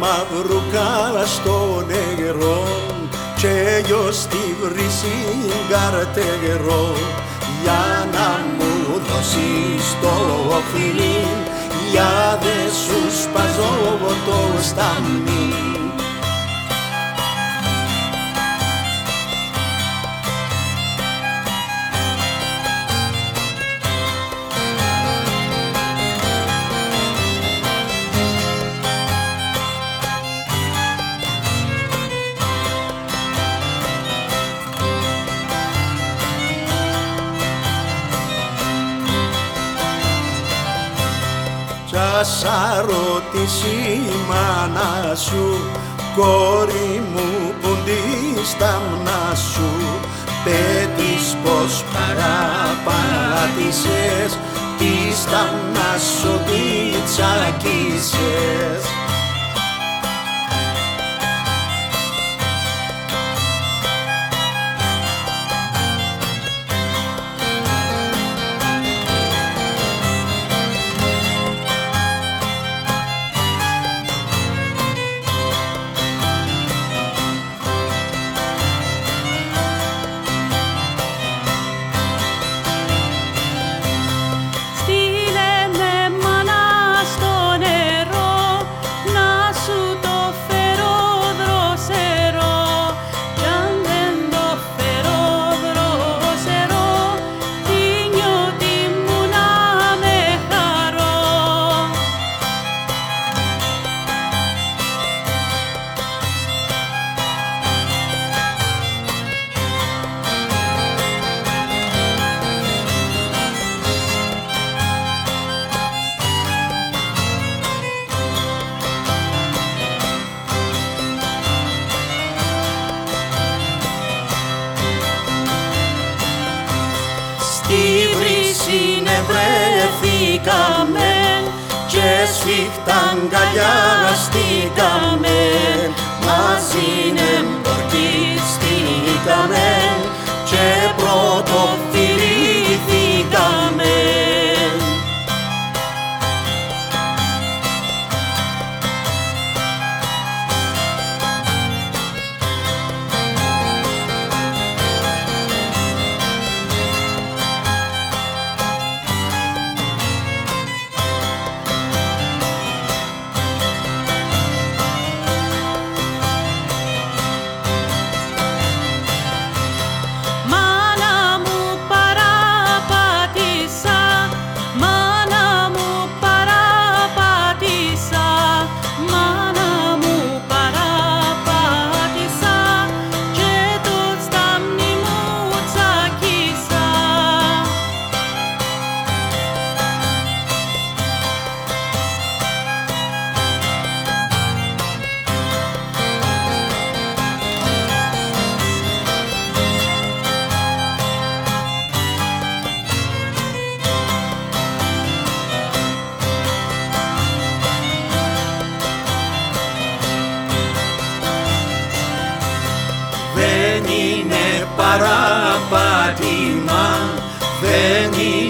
μαυρουκά στο νερό και γιος στη βρύση καρτερό για να μου δώσεις το φιλί για δε σου σπαζώ το σταμί Σα ρωτήσει η μάνα σου κόρη μου πούντι στα μνά σου. Πέτεις πως παραπάτησες τι στα μνά σου τι τσακίσες βρεθήκαμε και σφιχτά αγκαλιαστήκαμε Δεν είναι παραπάτημα, δεν είναι